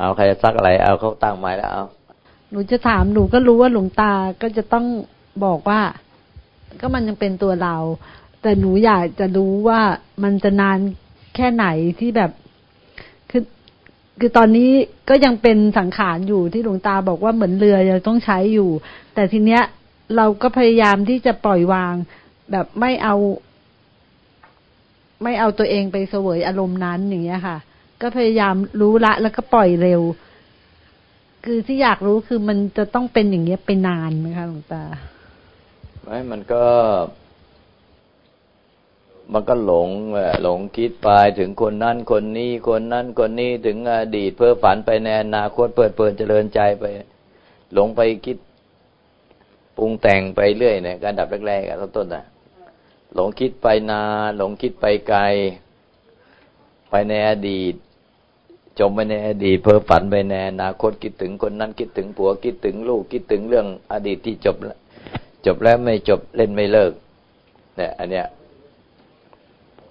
เอาใครจะซักอะไรเอาเขาตั้งไม้แล้วเอาหนูจะถามหนูก็รู้ว่าหลวงตาก็จะต้องบอกว่า ก็มันยังเป็นตัวเรา แต่หนูอยากจะรู้ว่ามันจะนานแค่ไหนที่แบบคือคือตอนนี้ก็ยังเป็นสังขารอยู่ที่หลวงตาบอกว่าเหมือนเรือยังต้องใช้อยู่ แต่ทีเนี้ย เราก็พยายามที่จะปล่อยวาง แบบไม่เอา ไม่เอาตัวเองไปเสวยอารมณ์นั้นอย่างเงี้ยค่ะ ก็พยายามรู้ละ แล้วก็ปล่อยเร็ว คือที่อยากรู้คือมันจะต้องเป็นอย่างเงี้ยไปนานไหมคะหลวงตาไม่มันก็ มันก็หลงหลงคิดไปถึงคนนั้นคนนี้คนนั้นคนนี้ถึงอดีตเพ้อฝันไปในอนาคตเปิดเปิดเจริญใจไป หลงไปคิดปรุงแต่งไปเรื่อยเนี่ยการดับแรกๆต้นๆนะหลงคิดไปนาหลงคิดไปไกล ไปในอดีต จมไปในอดีตเพ้อฝันไปในอนาคตคิดถึงคนนั้นคิดถึงผัวคิดถึงลูกคิดถึงเรื่องอดีตที่จบแล้วจบแล้วไม่จบเล่นไม่เลิก เนี่ยอันเนี้ย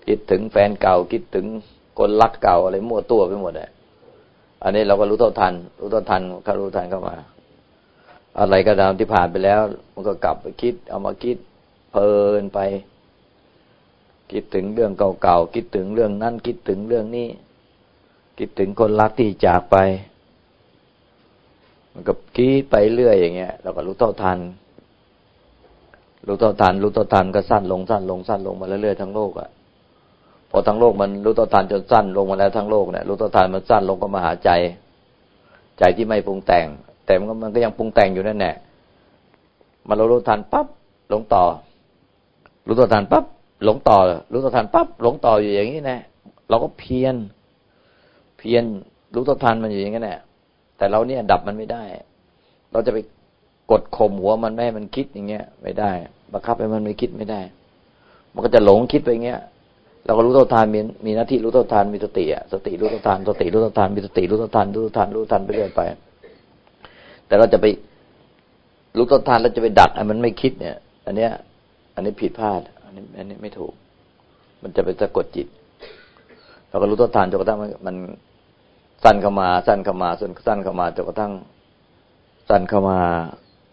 คิดถึงแฟนเก่าคิดถึงคนรักเก่าอะไรมั่วตัวไปหมดเลยอันนี้เราก็รู้เท่าทัน รู้เท่าทันเขารู้ทันเข้ามา อะไรก็ตามที่ผ่านไปแล้ว มันก็กลับไปคิด เอามาคิดเพลินไป คิดถึงเรื่องเก่าๆคิดถึงเรื่องนั้นคิดถึงเรื่องนี้ คิดถึงคนรักที่จากไป มันก็คิดไปเรื่อยอย่างเงี้ยเราก็รู้เท่าทัน รู้เท่าทัน รู้เท่าทันก็สั้นลงสั้นลงสั้นลงมาเรื่อยๆทั้งโลกอะ่ะพอทั้งโลกมันรู้เท่าทันจนสั้นลงมาแล้วทั้งโลกเนี่ยรู้เท่าทันมันสั้นลงก็มาหาใจ ใจที่ไม่ปรุงแต่ง แต่มันก็มันก็ยังปรุงแต่งอยู่นั่นแหละมันเรารู้ทันปั๊บหลงต่อ รู้เท่าทันปั๊บหลงต่อ รู้เท่าทันปั๊บหลงต่ออยู่อย่างนี้นะเราก็เพียร เพียรรู้ต้นทันมันอยู่อย่างนั้นแหละแต่เราเนี่ยดับมันไม่ได้ เราจะไปกดข่มหัวมันไม่ให้มันคิดอย่างเงี้ย ไม่ได้ บังคับให้มันไม่คิดไม่ได้ มันก็จะหลงคิดไปอย่างเงี้ย เราก็รู้ต้นทานมีมีหน้าที่รู้ต้นทานมีสติอะสติรู้ต้นทานสติรู้ต้นทานมีสติรู้ต้นทานรู้ต้นทานรู้ต้นทานไปเรื่อยไป แต่เราจะไปรู้ต้นทานแล้วจะไปดักไอ้มันไม่คิดเนี่ย อันเนี้ย อันนี้ผิดพลาด อันนี้ อันนี้ไม่ถูก มันจะไปสะกดจิต เราก็รู้ต้นทานจนกระทั่งมัน สั้นเข้ามา สั้นเข้ามาส่วนสั้นเข้ามาจนกระทั่ง สั้นเข้ามา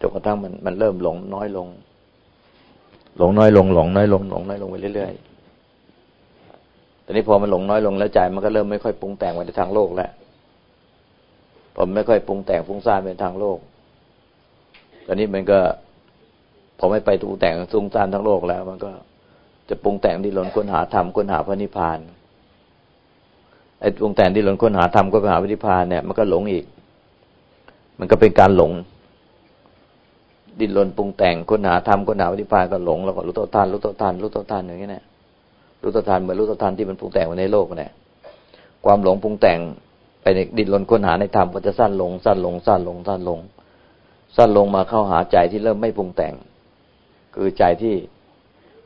จนกระทั่งมันมันเริ่มหลงน้อยลง หลงน้อยลง หลงน้อยลงหลงน้อยลงไปเรื่อยๆตอนนี้พอมันหลงน้อยลงแล้วใจมันก็เริ่มไม่ค่อยปรุงแต่งไปในทางโลกแล้วผมไม่ค่อยปรุงแต่งฟุ้งซ่านไปทางโลก ตอนนี้มันก็พอไม่ไปปรุงแต่งฟุ้งซ่านทั้งโลกแล้ว มันก็จะปรุงแต่งดิหลนค้นหาธรรมค้นหาพระนิพพาน ไอ้ดวงแต่นที่หลงค้นหาธรรมก็ไปหาวิธิพานเนี่ยมันก็หลงอีก มันก็เป็นการหลง ดิ้นรนปรุงแต่งค้นหาธรรมค้นหาวิธิพานก็หลงแล้วก็รู้ตัวทานรู้ตัวทานรู้ตัวทานอย่างนี้ยเนี่ยรู้ตัวทานเหมือนรู้ตัวทานที่มันปรุงแต่งในโลกเนี่ยความหลงปรุงแต่งไปในดิ้นรนค้นหาในธรรมก็จะสั้นลง สั้นลง สั้นลง สั้นลง สั้นลงมาเข้าหาใจที่เริ่มไม่ปรุงแต่ง คือใจที่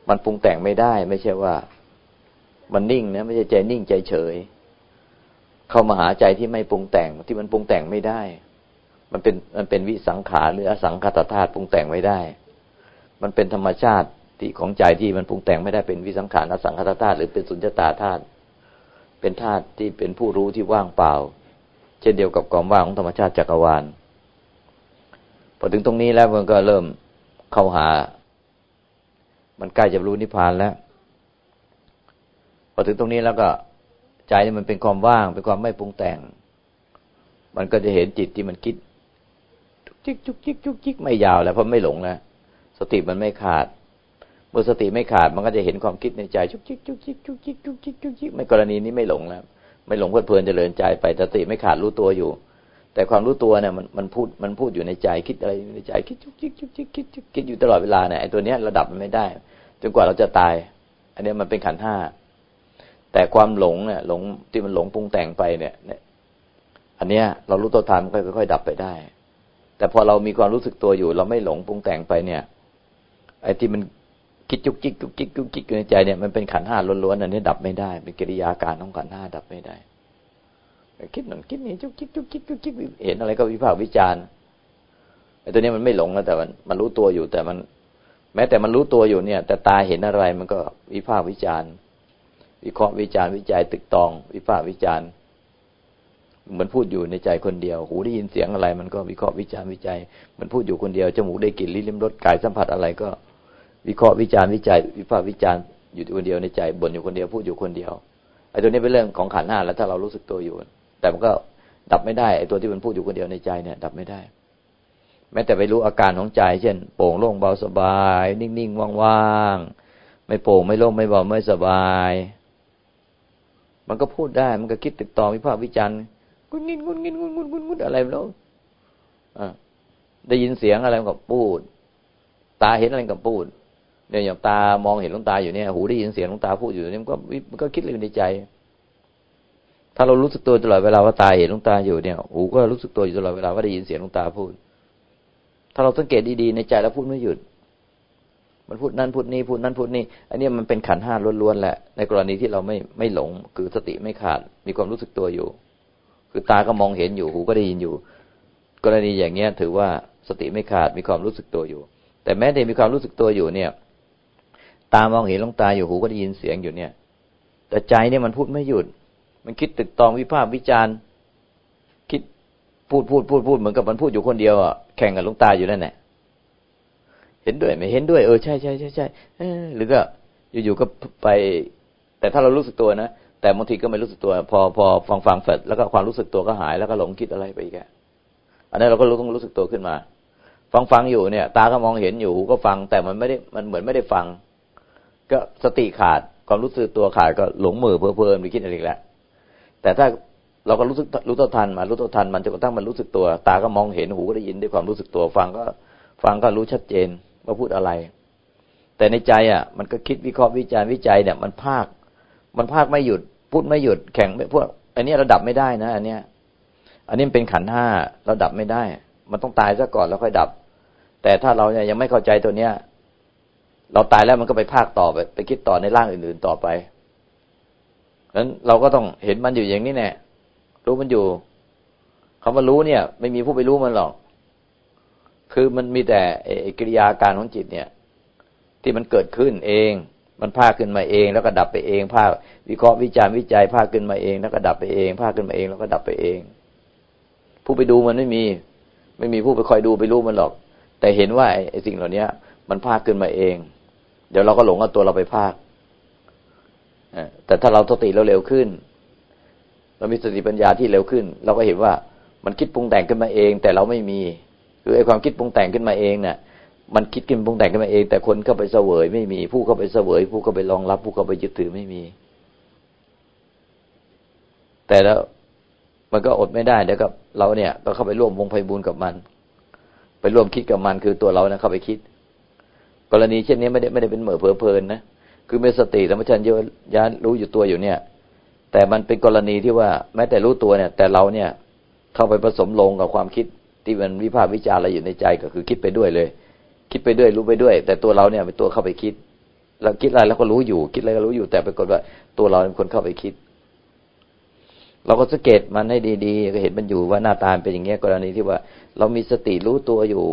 มันปรุงแต่งไม่ได้ ไม่ใช่ว่า มันนิ่งนะไม่ใช่ใจนิ่งใจเฉย เข้ามาหาใจที่ไม่ปรุงแต่งที่มันปรุงแต่งไม่ได้ มันเป็นมันเป็นวิสังขารหรืออสังขตธาตุปรุงแต่งไม่ได้ มันเป็นธรรมชาติที่ของใจที่มันปรุงแต่งไม่ได้เป็นวิสังขารอสังขตธาตุหรือเป็นสุญญตาธาตุเป็นธาตุที่เป็นผู้รู้ที่ว่างเปล่า เช่นเดียวกับความว่างของธรรมชาติจักรวาลพอถึงตรงนี้แล้วมันก็เริ่มเข้าหา มันใกล้จะรู้นิพพานแล้วพอถึงตรงนี้แล้วก็ ใจนี่มันเป็นความว่างเป็นความไม่ปรุงแต่ง มันก็จะเห็นจิตที่มันคิดจุกจิกจุกจิกจุกจิกไม่ยาวแล้วเพราะไม่หลงแล้วสติมันไม่ขาดเมื่อสติไม่ขาดมันก็จะเห็นความคิดในใจจุกจิกจุกจิกจุกจิกจุกจิกจุกจิกไม่กรณีนี้ไม่หลงแล้ว ไม่หลงเพลิดเพลินเจริญใจไปสติไม่ขาดรู้ตัวอยู่ แต่ความรู้ตัวเนี่ยมันมันพูดมันพูดอยู่ในใจคิดอะไรในใจคิดจุกจิกจุกจิกคิดคิดอยู่ตลอดเวลาเนี่ยไอ้ตัวเนี้ยระดับมันไม่ได้ จนกว่าเราจะตาย อันนี้มันเป็นขันห้า แต่ความหลงเนี่ยหลงที่มันหลงปรุงแต่งไปเนี่ยอันเนี้ย เรารู้ตัวทันก็ค่อยๆดับไปได้ แต่พอเรามีความรู้สึกตัวอยู่ เราไม่หลงปรุงแต่งไปเนี่ย ไอ้ที่มันคิดจุกจิกจุกจิกจุกจิกอยู่ในใจเนี่ยมันเป็นขันห้าล้วนๆอันนี้ดับไม่ได้ เป็นกิริยาการของขันห้าดับไม่ได้คิดหนึ่งคิดนี่จุกจิกจุกจิกจุกจิกเห็นอะไรก็วิพากษ์วิจารณ์ไอ้ตัวนี้มันไม่หลงแล้วแต่มันมันรู้ตัวอยู่แต่มัน แม้แต่มันรู้ตัวอยู่เนี่ย แต่ตาเห็นอะไรมันก็วิพากษ์วิจารณ์ วิเคราะห์วิจารณ์วิจัยตึกตอง วิพากษ์วิจารณ์เหมือนพูดอยู่ในใจคนเดียว หูได้ยินเสียงอะไร มันก็วิเคราะห์วิจารณ์วิจัยมันพูดอยู่คนเดียวจมูกได้กลิ่นลิ้นลิ้มรสกายสัมผัสอะไรก็ วิเคราะห์วิจารณ์วิจัย วิพากษ์วิจารณ์อยู่คนเดียวในใจบ่นอยู่คนเดียวพูดอยู่คนเดียวไอ้ตัวนี้เป็นเรื่องของขันห้าแล้วถ้าเรารู้สึกตัวอยู่ แต่มันก็ดับไม่ได้ไอ้ตัวที่มันพูดอยู่คนเดียวในใจเนี่ย ดับไม่ได้ แม้แต่ไปรู้อาการของใจ เช่น โปร่งโล่งเบาสบาย นิ่งๆว่างๆไม่โปร่งไม่โล่งไม่เบาไม่สบาย มันก็พูดได้ มันก็คิดติดต่อวิพากษ์วิจารณ์งุนงินงุนงินงุนงุนงุนงุนอะไรแล้วได้ยินเสียงอะไรก็พูด ตาเห็นอะไรก็พูดเนี่ยอย่างตามองเห็นลุงตาอยู่เนี่ย หูได้ยินเสียงลุงตาพูดอยู่เนี่ยมันก็มันก็คิดเลยในใจ ถ้าเรารู้สึกตัวตลอดเวลาว่าตาเห็นลุงตาอยู่เนี่ย หูก็รู้สึกตัวอยู่ตลอดเวลาว่าได้ยินเสียงลุงตาพูด ถ้าเราสังเกตดีๆในใจแล้วพูดไม่หยุด มันพูดนั่นพูดนี่พูดนั่นพูดนี่อันนี้มันเป็นขันห้าล้วนๆแหละ ในกรณีที่เราไม่ไม่หลง คือสติไม่ขาด มีความรู้สึกตัวอยู่ คือตาก็มองเห็นอยู่หูก็ได้ยินอยู่ กรณีอย่างเงี้ย ถือว่าสติไม่ขาดมีความรู้สึกตัวอยู่ แต่แม้แต่มีความรู้สึกตัวอยู่เนี่ย ตามองเห็นลงตาอยู่หูก็ได้ยินเสียงอยู่เนี่ย แต่ใจเนี่ยมันพูดไม่หยุด มันคิดตึกตองวิพากษ์วิจารณ์ คิดพูดพูดพูดพูดเหมือนกับมันพูดอยู่คนเดียวอะแข่งกับลงตาอยู่นั่นแหละ เห็นด้วยไม่เห็นด้วย เออใช่ใช่ใช่ใช่หรือก็อยู่ๆก็ไป แต่ถ้าเรารู้สึกตัวนะแต่บางทีก็ไม่รู้สึกตัว พอพอฟังฟังเสร็จแล้วก็ความรู้สึกตัวก็หายแล้วก็หลงคิดอะไรไปอีกอันนี้เราก็รู้ต้องรู้สึกตัวขึ้นมา ฟังฟังอยู่เนี่ย ตาก็มองเห็นอยู่หูก็ฟัง แต่มันไม่ได้มันเหมือนไม่ได้ฟัง ก็สติขาดความรู้สึกตัวขาดก็หลงมือเพลินไปคิดอะไรอีกแล้วแต่ถ้าเราก็รู้สึกรู้ตัวทันมารู้ตัวทันมันจนกระทั่งมันรู้สึกตัว ตาก็มองเห็นหูก็ได้ยินด้วยความรู้สึกตัว ฟังก็ฟังก็รู้ชัดเจน ว่าพูดอะไร แต่ในใจอะ มันก็คิดวิเคราะห์วิจารณ์วิจัยเนี่ย มันภาค มันภาคไม่หยุด พูดไม่หยุด แข่งไม่พวก อันนี้เราดับไม่ได้นะ อันเนี้ย อันนี้เป็นขันห้าเราดับไม่ได้ มันต้องตายซะก่อนแล้วค่อยดับ แต่ถ้าเราเนี่ยยังไม่เข้าใจตัวเนี้ย เราตายแล้วมันก็ไปภาคต่อไปไปคิดต่อในร่างอื่นๆต่อไปนั้นเราก็ต้องเห็นมันอยู่อย่างนี้แน่รู้มันอยู่คำว่ารู้เนี่ย ไม่มีผู้ไปรู้มันหรอก คือมันมีแต่กิริยาการของจิตเนี่ย ที่มันเกิดขึ้นเอง มันภาคขึ้นมาเอง แล้วก็ดับไปเอง ภาควิเคราะห์วิจารณ์วิจัยภาคขึ้นมาเอง แล้วก็ดับไปเอง ภาคขึ้นมาเองแล้วก็ดับไปเอง ผู้ไปดูมันไม่มี ไม่มีผู้ไปคอยดูไปรู้มันหรอก แต่เห็นว่าไอ้สิ่งเหล่านี้มันภาคขึ้นมาเอง เดี๋ยวเราก็หลงเอาตัวเราไปภาคแต่ถ้าเราสติเราเร็วขึ้น เรามีสติปัญญาที่เร็วขึ้น เราก็เห็นว่ามันคิดปรุงแต่งขึ้นมาเอง แต่เราไม่มี คือไอ้ความคิดปรุงแต่งขึ้นมาเองเนี่ยมันคิดกินปรุงแต่งขึ้นมาเอง แต่คนเข้าไปเสวยไม่มี ผู้เข้าไปเสวย ผู้เข้าไปรองรับ ผู้เข้าไปยึดถือไม่มี แต่แล้วมันก็อดไม่ได้เดี๋ยวกับเราเนี่ย ก็เข้าไปร่วมวงไพบูลกับมัน ไปร่วมคิดกับมันคือตัวเรานะเข้าไปคิด กรณีเช่นนี้ไม่ได้ไม่ได้เป็นเหม่อเพอเพลินนะคือมีสติธรรมชัญญญารู้อยู่ตัวอยู่เนี่ย แต่มันเป็นกรณีที่ว่าแม้แต่รู้ตัวเนี่ย แต่เราเนี่ยเข้าไปผสมลงกับความคิด ที่มันวิพากษ์วิจารณ์อะไรอยู่ในใจก็คือคิดไปด้วยเลย คิดไปด้วยรู้ไปด้วย แต่ตัวเราเนี่ยเป็นตัวเข้าไปคิด เราคิดอะไรแล้วก็รู้อยู่ คิดอะไรก็รู้อยู่ แต่ปรากฏว่าตัวเราเป็นคนเข้าไปคิด เราก็สังเกตมันให้ดีๆ ก็เห็นมันอยู่ว่าหน้าตาเป็นอย่างเงี้ยกรณีที่ว่า เรามีสติรู้ตัวอยู่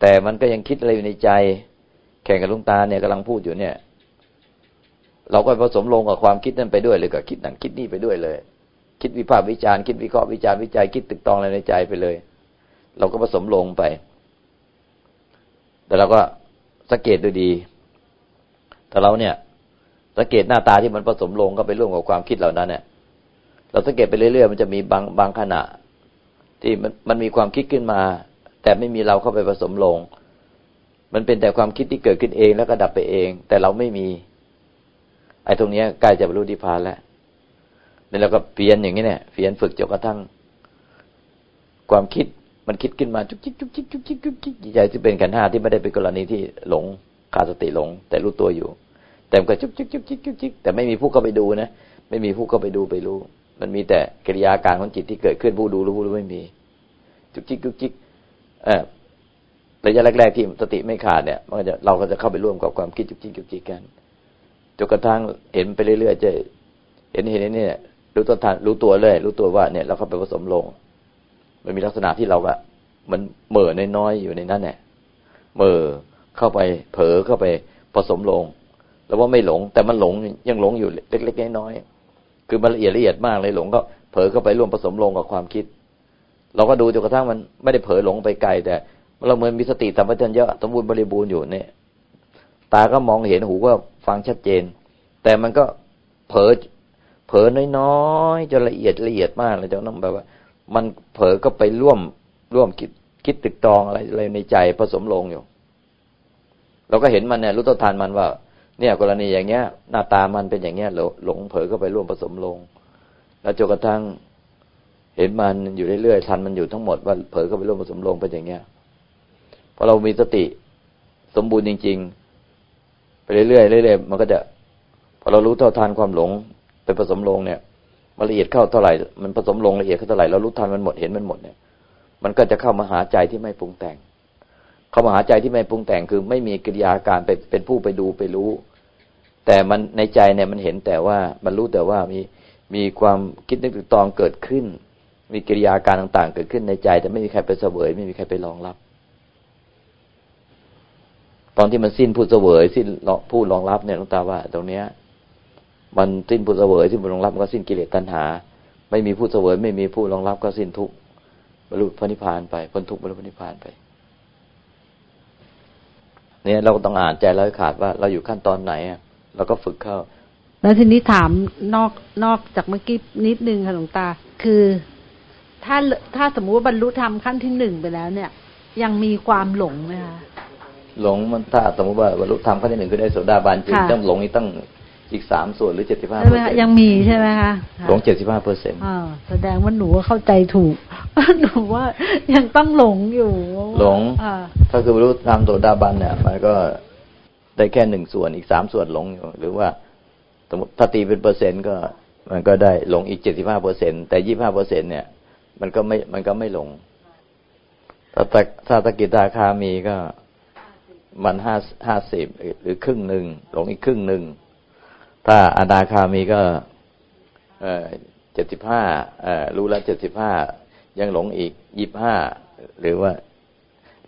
แต่มันก็ยังคิดอะไรอยู่ในใจ แข่งกับลุงตาเนี่ยกำลังพูดอยู่เนี่ย เราก็ผสมลงกับความคิดนั้นไปด้วยเลยกับคิดนั่นคิดนี่ไปด้วยเลย คิดวิพากษ์วิจารณ์คิดวิเคราะห์วิจารณ์วิจัยคิดตึกตองอะไรในใจไปเลย เราก็ผสมลงไป แต่เราก็สังเกตดูดีถ้าเราเนี่ย สังเกตหน้าตาที่มันผสมลงก็ไปร่วมกับความคิดเหล่านั้นเนี่ยเราสังเกตไปเรื่อยๆมันจะมีบางบางขณะ ที่มันมันมีความคิดขึ้นมา แต่ไม่มีเราเข้าไปผสมลง มันเป็นแต่ความคิดที่เกิดขึ้นเองแล้วก็ดับไปเอง แต่เราไม่มี ไอ้ตรงนี้ใกล้จะบรรลุนิพพานแล้ว นี่เราก็เปลี่ยนอย่างนี้เนี่ยเปลี่ยนฝึกจนกระทั่ง ความคิดมันคิดขึ้นมาจุกจิกจุกจิกจุกจิกจุกจิกใจที่เป็นขันห้าที่ไม่ได้เป็นกรณีที่หลงขาดสติหลง แต่รู้ตัวอยู่ แต่มันก็จุกจิกจุกจิกจุกจิกแต่ไม่มีผู้เข้าไปดูนะไม่มีผู้เข้าไปดูไปรู้ มันมีแต่กิริยาการของจิตที่เกิดขึ้นผู้ดูรู้ผู้รู้ไม่มี จุกจิกจุกจิกเออระยะแรกๆที่สติไม่ขาดเนี่ยมันจะเราก็จะเข้าไปร่วมกับความคิดจุกจิกจุกจิกกันจนกระทั่งเห็นไปเรื่อยๆจะเห็นเห็นนี่ รู้ตัวทันรู้ตัวเลย รู้ตัวว่าเนี่ยเราเข้าไปผสมลง มันมีลักษณะที่เราก็มันเหม่อน้อยๆอยู่ในนั้นเนี่ยเหม่อเข้าไปเผลอเข้าไปผสมลง แล้วว่าไม่หลง แต่มันหลงยังหลงอยู่เล็กๆน้อยๆคือมันละเอียดละเอียดมากเลยหลงก็เผลอเข้าไปร่วมผสมลงกับความคิด เราก็ดูจนกระทั่งมันไม่ได้เผลอหลงไปไกลแต่เราเหมือนมีสติธรรมชัญญะสมบูรณ์บริบูรณ์อยู่เนี่ย ตาก็มองเห็นหูก็ฟังชัดเจน แต่มันก็เผลอ เผลอน้อยๆจนละเอียดละเอียดมากเลยเจ้าน้องแบบว่า มันเผลอก็ไปร่วมร่วมคิดคิดตึกตองอะไรอะไรในใจผสมลงอยู่ เราก็เห็นมันเนี่ยรู้ต้นทานมันว่า เนี่ยกรณีอย่างเงี้ย หน้าตามันเป็นอย่างเงี้ยหลงเผลอก็ไปร่วมผสมลง แล้วจนกระทั่งเห็นมันอยู่เรื่อยๆทันมันอยู่ทั้งหมดว่าเผลอก็ไปร่วมผสมลงเป็นอย่างเงี้ยพอเรามีสติสมบูรณ์จริง ๆ ไปเรื่อยๆเรื่อยๆมันก็จะพอเรารู้เท่าทานความหลง ไปผสมลงเนี่ยมันละเอียดเข้าเท่าไหร่ มันผสมลงละเอียดเข้าเท่าไหร่เรารู้ทันมันหมดเห็นมันหมดเนี่ย มันก็จะเข้ามาหาใจที่ไม่ปรุงแต่ง เข้ามาหาใจที่ไม่ปรุงแต่งคือไม่มีกิริยาการไปเป็นผู้ไปดูไปรู้ แต่มันในใจเนี่ยมันเห็นแต่ว่ามันรู้แต่ว่ามีมีความคิดนึกตึกตองเกิดขึ้น มีกิริยาการต่างๆ เกิดขึ้นในใจ แต่ไม่มีใครไปเสวย ไม่มีใครไปรองรับ ตอนที่มันสิ้นผู้เสวย สิ้นผู้รองรับเนี่ยลุงตาว่า ตรงเนี้ย มันสิ้นผู้เสวยสิ้นผู้รองรับมันก็สิ้นกิเลสตัณหา ไม่มีผู้เสวยไม่มีผู้รองรับก็สิ้นทุกข์บรรลุพระนิพพานไปพ้นทุกข์บรรลุพระนิพพานไป เนี่ยเราก็ต้องอ่านใจเราให้ขาดว่า เราอยู่ขั้นตอนไหนอะเราก็ฝึกเข้า แล้วทีนี้ถามนอกนอกจากเมื่อกี้นิดนึงค่ะหลวงตา คือถ้าถ้าสมมุติว่าบรรลุธรรมขั้นที่หนึ่งไปแล้วเนี่ย ยังมีความหลงไหมคะหลงมันถ้าสมมติว่าบรรลุธรรมขั้นที่หนึ่งคือได้โสดาบันจริงต้องหลงนี่ต้อง อีกสามส่วนหรือเจ็ดสิบห้าเปอร์เซ็นต์ยังมีใช่ไหมคะหลงเจ็ดสิบห้าเปอร์เซ็นต์แสดงว่าหนูเข้าใจถูกหนูว่ายังต้องหลงอยู่ หลงถ้าคือบรรลุธรรมโสดาบันเนี่ยมันก็ได้แค่หนึ่งส่วนอีกสามส่วนหลงอยู่หรือว่าสมมติถ้าตีเป็นเปอร์เซ็นต์ก็ มันก็ได้หลงอีกเจ็ดสิบห้าเปอร์เซ็นแต่ยี่ห้าเปอร์เซ็นเนี่ย มันก็ไม่มันก็ไม่หลงถ้าถ้าตะกิตาคามีก็มันห้าห้าสิบหรือครึ่งหนึ่งหลงอีกครึ่งหนึ่ง ถ้าอนาคามีก็เจ็ดสิบห้ารู้แล้วเจ็ดสิบห้ายังหลงอีกยี่ห้าหรือว่า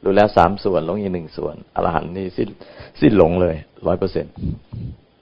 รู้แล้วสามส่วนหลงอีกหนึ่งส่วน อรหันต์นี่สิ้นสิ้นหลงเลยร้อยเปอร์เซ็นต์